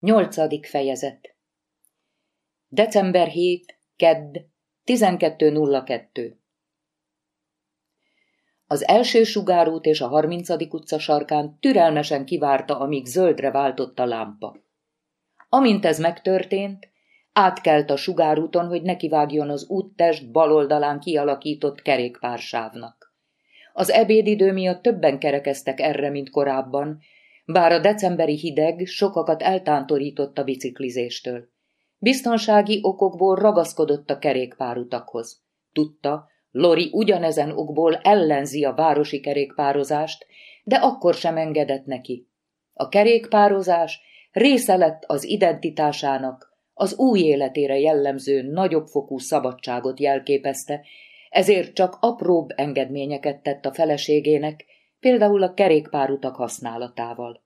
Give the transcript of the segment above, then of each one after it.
Nyolcadik fejezet December 7, Kedd, 12.02 Az első sugárút és a 30. utca sarkán türelmesen kivárta, amíg zöldre váltott a lámpa. Amint ez megtörtént, átkelt a sugárúton, hogy nekivágjon az úttest baloldalán kialakított kerékpársávnak. Az ebédidő miatt többen kerekeztek erre, mint korábban, bár a decemberi hideg sokakat eltántorított a biciklizéstől. Biztonsági okokból ragaszkodott a kerékpárutakhoz. Tudta, Lori ugyanezen okból ellenzi a városi kerékpározást, de akkor sem engedett neki. A kerékpározás része lett az identitásának, az új életére jellemző nagyobb fokú szabadságot jelképezte, ezért csak apróbb engedményeket tett a feleségének, például a kerékpárutak használatával.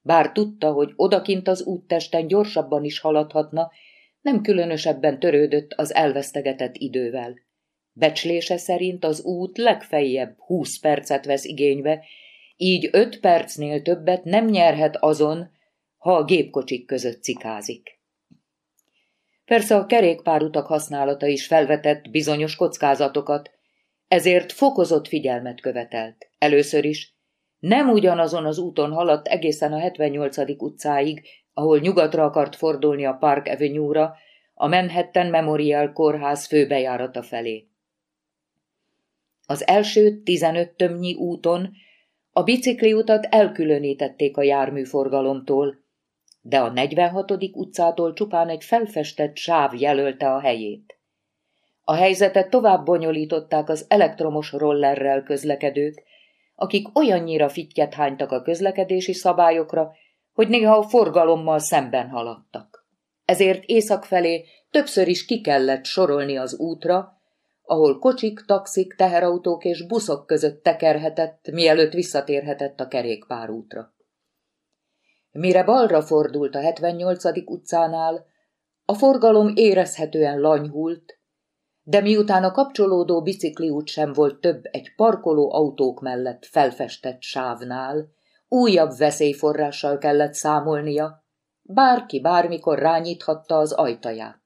Bár tudta, hogy odakint az úttesten gyorsabban is haladhatna, nem különösebben törődött az elvesztegetett idővel. Becslése szerint az út legfeljebb húsz percet vesz igénybe, így öt percnél többet nem nyerhet azon, ha a gépkocsik között cikázik. Persze a kerékpárutak használata is felvetett bizonyos kockázatokat, ezért fokozott figyelmet követelt. Először is nem ugyanazon az úton haladt egészen a 78. utcáig, ahol nyugatra akart fordulni a Park Avenue-ra, a Manhattan Memorial Kórház főbejárata felé. Az első 15 tömnyi úton a bicikliutat elkülönítették a járműforgalomtól, de a 46. utcától csupán egy felfestett sáv jelölte a helyét. A helyzetet tovább bonyolították az elektromos rollerrel közlekedők, akik olyannyira fittyet hánytak a közlekedési szabályokra, hogy néha a forgalommal szemben haladtak. Ezért észak felé többször is ki kellett sorolni az útra, ahol kocsik, taxik, teherautók és buszok között tekerhetett, mielőtt visszatérhetett a kerékpárútra. Mire balra fordult a 78. utcánál, a forgalom érezhetően lanyhult, de miután a kapcsolódó bicikliút sem volt több egy parkoló autók mellett felfestett sávnál, újabb veszélyforrással kellett számolnia, bárki bármikor rányíthatta az ajtaját.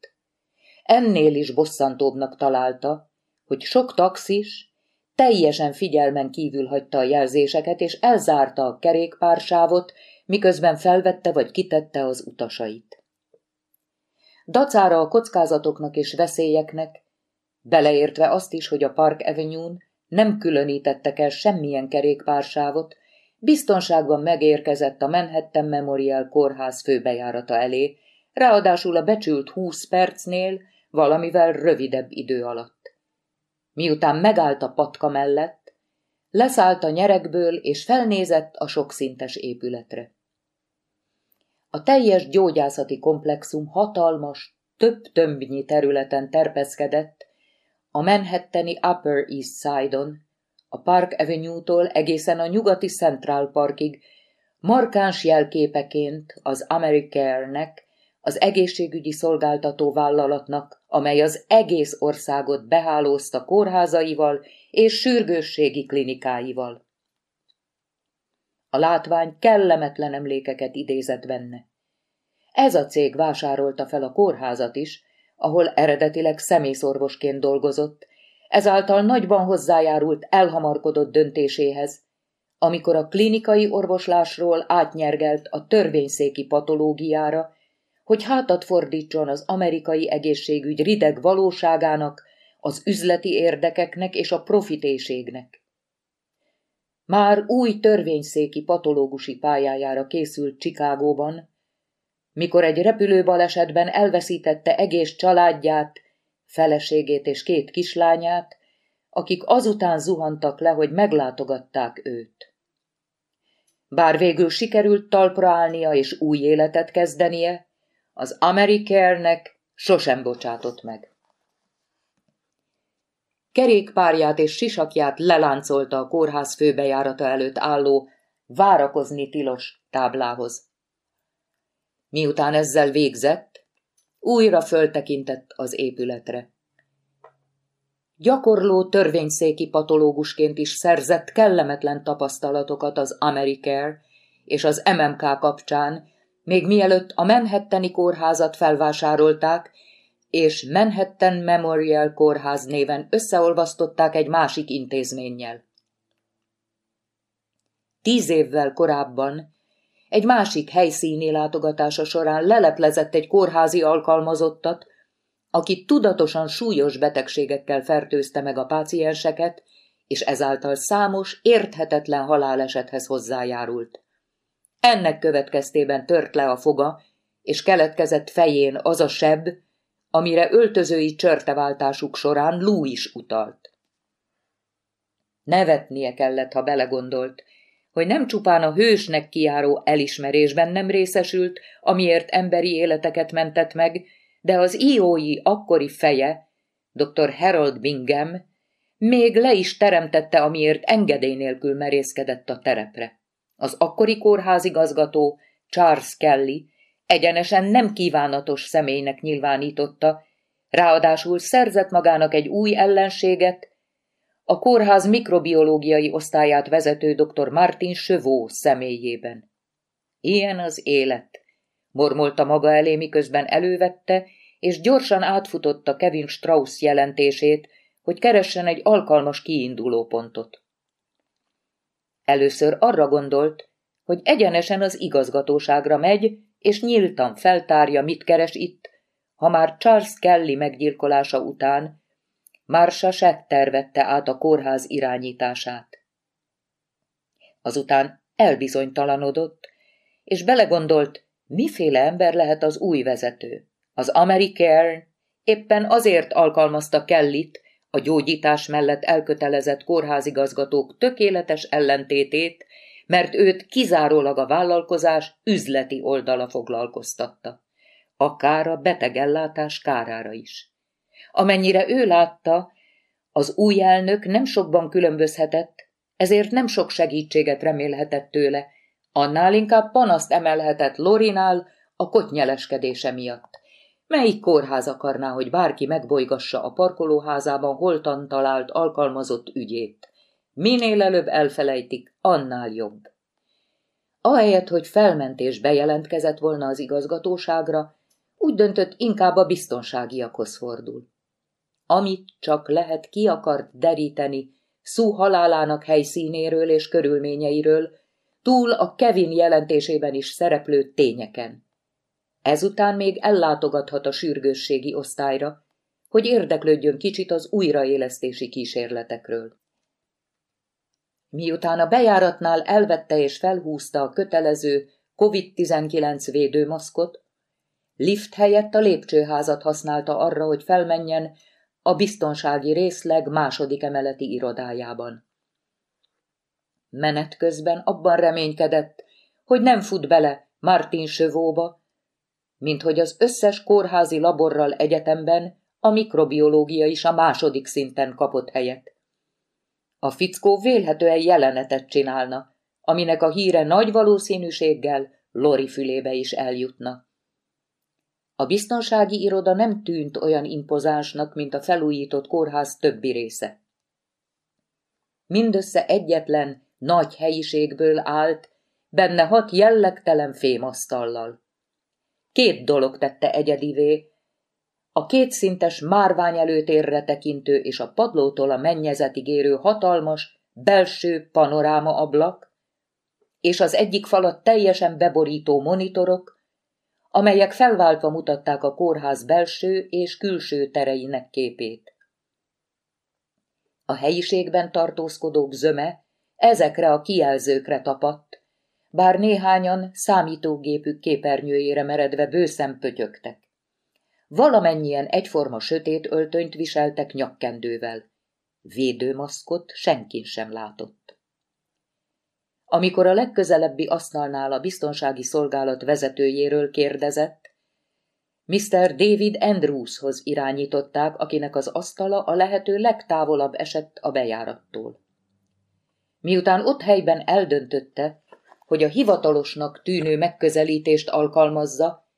Ennél is bosszantóbbnak találta, hogy sok taxis teljesen figyelmen kívül hagyta a jelzéseket, és elzárta a kerékpársávot, miközben felvette vagy kitette az utasait. Dacára a kockázatoknak és veszélyeknek beleértve azt is, hogy a Park Avenue-n nem különítettek el semmilyen kerékpársávot, biztonságban megérkezett a Manhattan Memorial kórház főbejárata elé, ráadásul a becsült húsz percnél valamivel rövidebb idő alatt. Miután megállt a patka mellett, leszállt a nyerekből és felnézett a sokszintes épületre. A teljes gyógyászati komplexum hatalmas, több tömbnyi területen terpeszkedett, a Manhattani Upper East Side-on, a Park Avenue-tól egészen a nyugati Central Parkig, markáns jelképeként az Americare-nek, az egészségügyi szolgáltató vállalatnak, amely az egész országot behálózta kórházaival és sürgősségi klinikáival. A látvány kellemetlen emlékeket idézett benne. Ez a cég vásárolta fel a kórházat is, ahol eredetileg szemészorvosként dolgozott, ezáltal nagyban hozzájárult elhamarkodott döntéséhez, amikor a klinikai orvoslásról átnyergelt a törvényszéki patológiára, hogy hátat fordítson az amerikai egészségügy rideg valóságának, az üzleti érdekeknek és a profitéségnek. Már új törvényszéki patológusi pályájára készült Csikágóban, mikor egy repülőbalesetben elveszítette egész családját, feleségét és két kislányát, akik azután zuhantak le, hogy meglátogatták őt. Bár végül sikerült talpra állnia és új életet kezdenie, az Amerikernek sosem bocsátott meg. Kerékpárját és sisakját leláncolta a kórház főbejárata előtt álló várakozni tilos táblához. Miután ezzel végzett, újra föltekintett az épületre. Gyakorló törvényszéki patológusként is szerzett kellemetlen tapasztalatokat az Americare és az MMK kapcsán, még mielőtt a Manhattani kórházat felvásárolták, és Manhattan Memorial Kórház néven összeolvasztották egy másik intézménnyel. Tíz évvel korábban egy másik helyszíni látogatása során leleplezett egy kórházi alkalmazottat, aki tudatosan súlyos betegségekkel fertőzte meg a pácienseket, és ezáltal számos, érthetetlen halálesethez hozzájárult. Ennek következtében tört le a foga, és keletkezett fején az a seb, amire öltözői csörteváltásuk során Lou is utalt. Nevetnie kellett, ha belegondolt, hogy nem csupán a hősnek kiáró elismerésben nem részesült, amiért emberi életeket mentett meg, de az íói akkori feje, dr. Harold Bingham, még le is teremtette, amiért engedély nélkül merészkedett a terepre. Az akkori kórházigazgató, Charles Kelly, egyenesen nem kívánatos személynek nyilvánította, ráadásul szerzett magának egy új ellenséget, a kórház mikrobiológiai osztályát vezető dr. Martin Sövó személyében. Ilyen az élet, mormolta maga elé, miközben elővette, és gyorsan átfutotta Kevin Strauss jelentését, hogy keressen egy alkalmas kiinduló pontot. Először arra gondolt, hogy egyenesen az igazgatóságra megy, és nyíltan feltárja, mit keres itt, ha már Charles Kelly meggyilkolása után Marsha Schechter vette át a kórház irányítását. Azután elbizonytalanodott, és belegondolt, miféle ember lehet az új vezető. Az Americare éppen azért alkalmazta Kellit, a gyógyítás mellett elkötelezett kórházigazgatók tökéletes ellentétét, mert őt kizárólag a vállalkozás üzleti oldala foglalkoztatta, akár a betegellátás kárára is. Amennyire ő látta, az új elnök nem sokban különbözhetett, ezért nem sok segítséget remélhetett tőle, annál inkább panaszt emelhetett Lorinál a kotnyeleskedése miatt. Melyik kórház akarná, hogy bárki megbolygassa a parkolóházában holtan talált alkalmazott ügyét? Minél előbb elfelejtik, annál jobb. Ahelyett, hogy felment és bejelentkezett volna az igazgatóságra, úgy döntött, inkább a biztonságiakhoz fordul. Amit csak lehet ki akart deríteni Szú halálának helyszínéről és körülményeiről, túl a Kevin jelentésében is szereplő tényeken. Ezután még ellátogathat a sürgősségi osztályra, hogy érdeklődjön kicsit az újraélesztési kísérletekről. Miután a bejáratnál elvette és felhúzta a kötelező COVID-19 védőmaszkot, lift helyett a lépcsőházat használta arra, hogy felmenjen a biztonsági részleg második emeleti irodájában. Menet közben abban reménykedett, hogy nem fut bele Martin Sövóba, mint hogy az összes kórházi laborral egyetemben a mikrobiológia is a második szinten kapott helyet. A fickó vélhetően jelenetet csinálna, aminek a híre nagy valószínűséggel Lori fülébe is eljutna. A biztonsági iroda nem tűnt olyan impozánsnak, mint a felújított kórház többi része. Mindössze egyetlen, nagy helyiségből állt, benne hat jellegtelen fémasztallal. Két dolog tette egyedivé, a kétszintes márvány előtérre tekintő és a padlótól a mennyezetig érő hatalmas, belső panoráma ablak, és az egyik falat teljesen beborító monitorok, amelyek felváltva mutatták a kórház belső és külső tereinek képét. A helyiségben tartózkodók zöme ezekre a kijelzőkre tapadt, bár néhányan számítógépük képernyőjére meredve bőszem pötyögtek. Valamennyien egyforma sötét öltönyt viseltek nyakkendővel. Védőmaszkot senkin sem látott. Amikor a legközelebbi asztalnál a biztonsági szolgálat vezetőjéről kérdezett, Mr. David Andrewshoz irányították, akinek az asztala a lehető legtávolabb esett a bejárattól. Miután ott helyben eldöntötte, hogy a hivatalosnak tűnő megközelítést alkalmazza,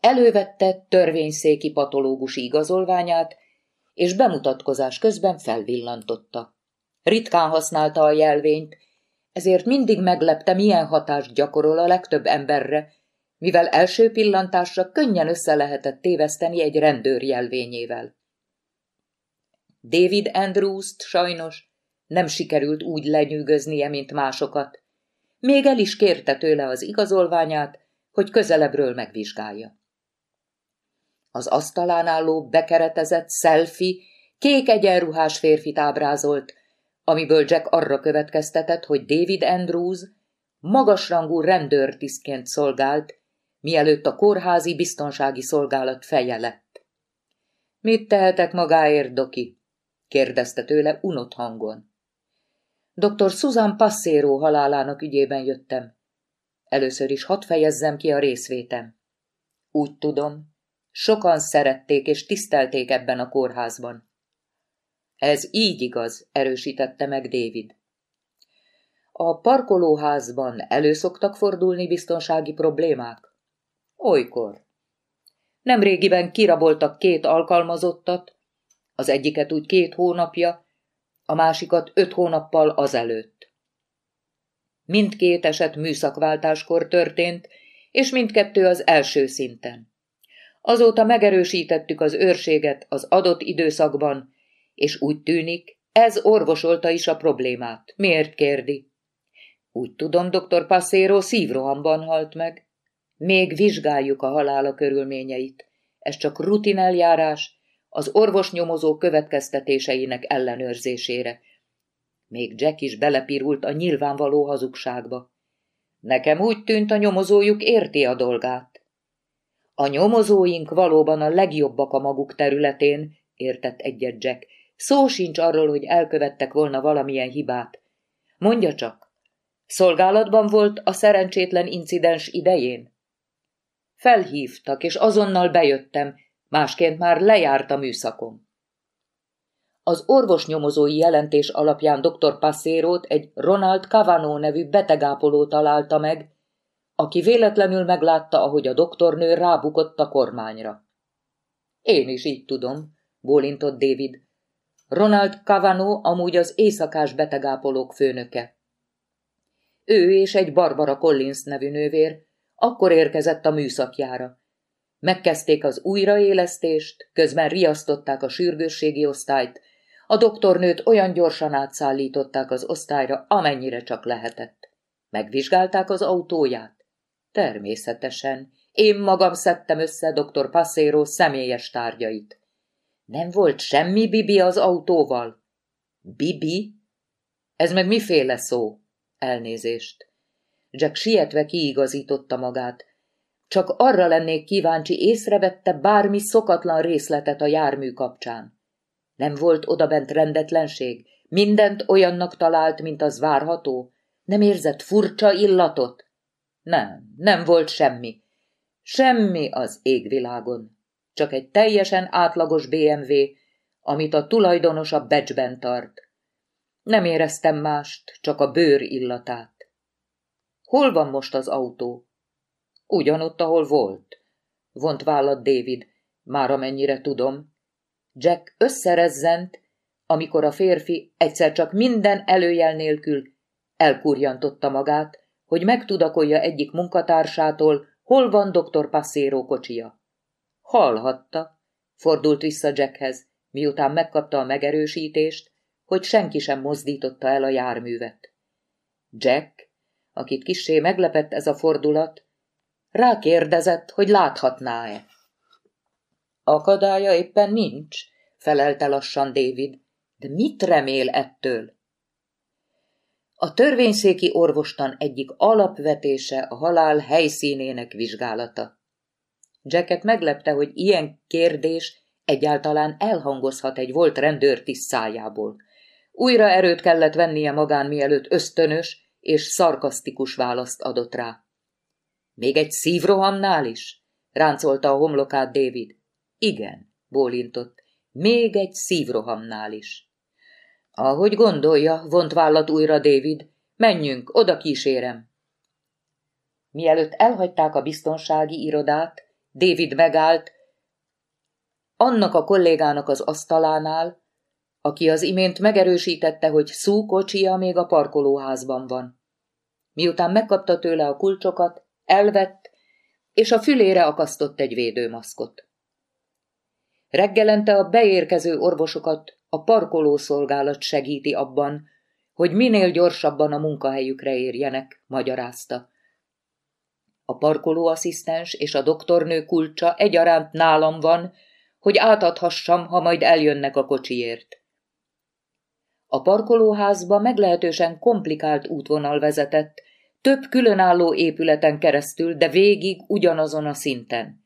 Elővette törvényszéki patológusi igazolványát, és bemutatkozás közben felvillantotta. Ritkán használta a jelvényt, ezért mindig meglepte, milyen hatást gyakorol a legtöbb emberre, mivel első pillantásra könnyen össze lehetett téveszteni egy rendőr jelvényével. David Andrews-t sajnos nem sikerült úgy lenyűgöznie, mint másokat. Még el is kérte tőle az igazolványát, hogy közelebbről megvizsgálja. Az asztalán álló bekeretezett selfie kék egyenruhás férfit ábrázolt, amiből Jack arra következtetett, hogy David Andrews magasrangú rendőrtisztként szolgált, mielőtt a kórházi biztonsági szolgálat feje lett. Mit tehetek magáért, Doki? kérdezte tőle unott hangon. Dr. Susan Passero halálának ügyében jöttem. Először is hadd fejezzem ki a részvétem. Úgy tudom, sokan szerették és tisztelték ebben a kórházban. Ez így igaz, erősítette meg David. A parkolóházban előszoktak fordulni biztonsági problémák? Olykor. Nemrégiben kiraboltak két alkalmazottat, az egyiket úgy két hónapja, a másikat öt hónappal azelőtt. Mindkét eset műszakváltáskor történt, és mindkettő az első szinten. Azóta megerősítettük az őrséget az adott időszakban, és úgy tűnik, ez orvosolta is a problémát. Miért kérdi? Úgy tudom, dr. Passero szívrohamban halt meg. Még vizsgáljuk a halála körülményeit. Ez csak rutineljárás, az orvosnyomozó következtetéseinek ellenőrzésére. Még Jack is belepirult a nyilvánvaló hazugságba. Nekem úgy tűnt, a nyomozójuk érti a dolgát. A nyomozóink valóban a legjobbak a maguk területén, értett egyet Jack. Szó sincs arról, hogy elkövettek volna valamilyen hibát. Mondja csak, szolgálatban volt a szerencsétlen incidens idején? Felhívtak, és azonnal bejöttem, másként már lejárt a műszakom. Az orvosnyomozói jelentés alapján dr. Passérót egy Ronald Cavano nevű betegápoló találta meg, aki véletlenül meglátta, ahogy a doktornő rábukott a kormányra. Én is így tudom, bólintott David. Ronald Cavano amúgy az éjszakás betegápolók főnöke. Ő és egy Barbara Collins nevű nővér akkor érkezett a műszakjára. Megkezdték az újraélesztést, közben riasztották a sürgősségi osztályt, a doktornőt olyan gyorsan átszállították az osztályra, amennyire csak lehetett. Megvizsgálták az autóját? Természetesen. Én magam szedtem össze dr. Passero személyes tárgyait. Nem volt semmi Bibi az autóval? Bibi? Ez meg miféle szó? Elnézést. Jack sietve kiigazította magát. Csak arra lennék kíváncsi, észrevette bármi szokatlan részletet a jármű kapcsán. Nem volt odabent rendetlenség? Mindent olyannak talált, mint az várható? Nem érzett furcsa illatot? Nem, nem volt semmi. Semmi az égvilágon. Csak egy teljesen átlagos BMW, amit a tulajdonos a becsben tart. Nem éreztem mást, csak a bőr illatát. Hol van most az autó? Ugyanott, ahol volt. Vont vállat David, már amennyire tudom. Jack összerezzent, amikor a férfi egyszer csak minden előjel nélkül elkurjantotta magát, hogy megtudakolja egyik munkatársától, hol van dr. Passero kocsia. Hallhatta, fordult vissza Jackhez, miután megkapta a megerősítést, hogy senki sem mozdította el a járművet. Jack, akit kissé meglepett ez a fordulat, rákérdezett, hogy láthatná-e. Akadálya éppen nincs, felelte lassan David, de mit remél ettől? A törvényszéki orvostan egyik alapvetése a halál helyszínének vizsgálata. Jacket meglepte, hogy ilyen kérdés egyáltalán elhangozhat egy volt rendőrtiszt szájából. Újra erőt kellett vennie magán, mielőtt ösztönös és szarkasztikus választ adott rá. Még egy szívrohamnál is? ráncolta a homlokát David. Igen, bólintott. Még egy szívrohamnál is. Ahogy gondolja, vont vállat újra David. Menjünk, oda kísérem. Mielőtt elhagyták a biztonsági irodát, David megállt, annak a kollégának az asztalánál, aki az imént megerősítette, hogy Szú kocsia még a parkolóházban van. Miután megkapta tőle a kulcsokat, elvett, és a fülére akasztott egy védőmaszkot. Reggelente a beérkező orvosokat a parkolószolgálat segíti abban, hogy minél gyorsabban a munkahelyükre érjenek, magyarázta. A parkolóasszisztens és a doktornő kulcsa egyaránt nálam van, hogy átadhassam, ha majd eljönnek a kocsiért. A parkolóházba meglehetősen komplikált útvonal vezetett, több különálló épületen keresztül, de végig ugyanazon a szinten.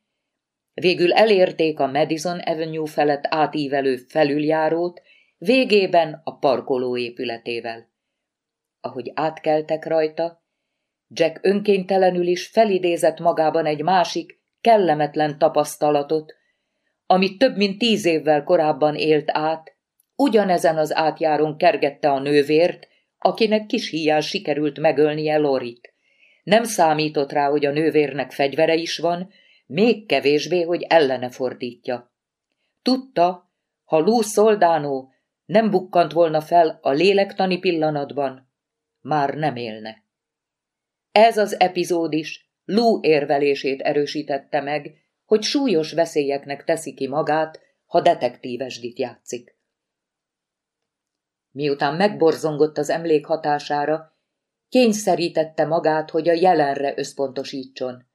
Végül elérték a Madison Avenue felett átívelő felüljárót, végében a parkoló épületével. Ahogy átkeltek rajta, Jack önkéntelenül is felidézett magában egy másik, kellemetlen tapasztalatot, amit több mint tíz évvel korábban élt át, ugyanezen az átjáron kergette a nővért, akinek kis híján sikerült megölnie Lorit. Nem számított rá, hogy a nővérnek fegyvere is van, még kevésbé, hogy ellene fordítja. Tudta, ha Lou Soldano nem bukkant volna fel a lélektani pillanatban, már nem élne. Ez az epizód is Lou érvelését erősítette meg, hogy súlyos veszélyeknek teszi ki magát, ha detektívesdit játszik. Miután megborzongott az emlék hatására, kényszerítette magát, hogy a jelenre összpontosítson.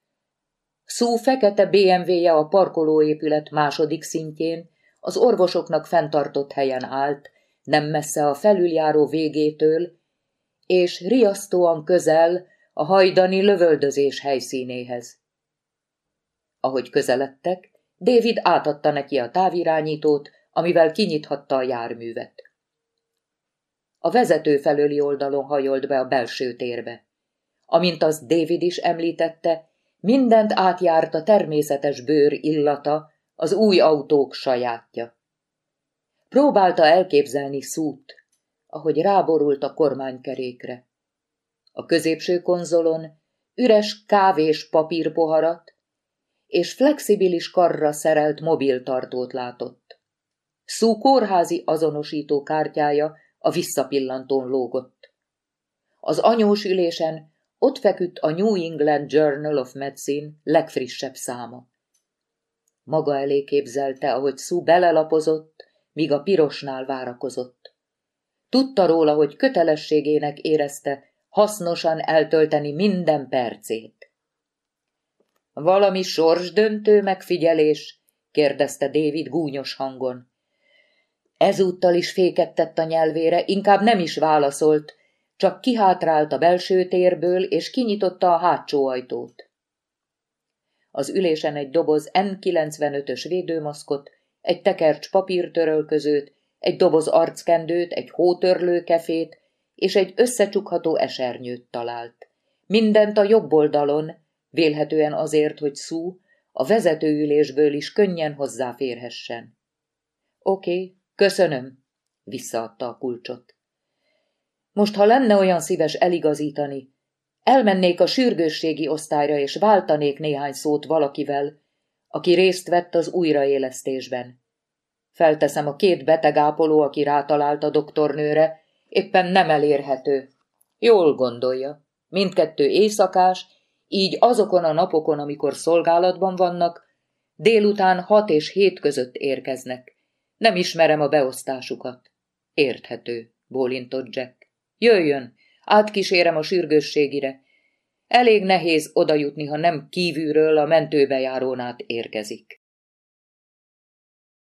Szó fekete BMW-je a parkolóépület második szintjén, az orvosoknak fenntartott helyen állt, nem messze a felüljáró végétől, és riasztóan közel a hajdani lövöldözés helyszínéhez. Ahogy közeledtek, David átadta neki a távirányítót, amivel kinyithatta a járművet. A vezető felőli oldalon hajolt be a belső térbe. Amint az David is említette, mindent átjárt a természetes bőr illata, az új autók sajátja. Próbálta elképzelni szút, ahogy ráborult a kormánykerékre. A középső konzolon üres kávés papírpoharat és flexibilis karra szerelt mobiltartót látott. Szú kórházi azonosító kártyája a visszapillantón lógott. Az anyós ülésen ott feküdt a New England Journal of Medicine legfrissebb száma. Maga elé képzelte, ahogy Szú belelapozott, míg a pirosnál várakozott. Tudta róla, hogy kötelességének érezte hasznosan eltölteni minden percét. Valami sorsdöntő megfigyelés? kérdezte David gúnyos hangon. Ezúttal is féket tett a nyelvére, inkább nem is válaszolt, csak kihátrált a belső térből, és kinyitotta a hátsó ajtót. Az ülésen egy doboz N95-ös védőmaszkot, egy tekercs papírtörölközőt, egy doboz arckendőt, egy hótörlő kefét és egy összecsukható esernyőt talált. Mindent a jobb oldalon, vélhetően azért, hogy Szú a vezetőülésből is könnyen hozzáférhessen. Oké, köszönöm, visszaadta a kulcsot. Most, ha lenne olyan szíves eligazítani, elmennék a sürgősségi osztályra és váltanék néhány szót valakivel, aki részt vett az újraélesztésben. Felteszem a két betegápoló, aki rátalált a doktornőre, éppen nem elérhető. Jól gondolja. Mindkettő éjszakás, így azokon a napokon, amikor szolgálatban vannak, délután hat és hét között érkeznek. Nem ismerem a beosztásukat. Érthető, bólintott Jack. Jöjjön, átkísérem a sürgősségire. Elég nehéz odajutni, ha nem kívülről a mentőbejárón át érkezik.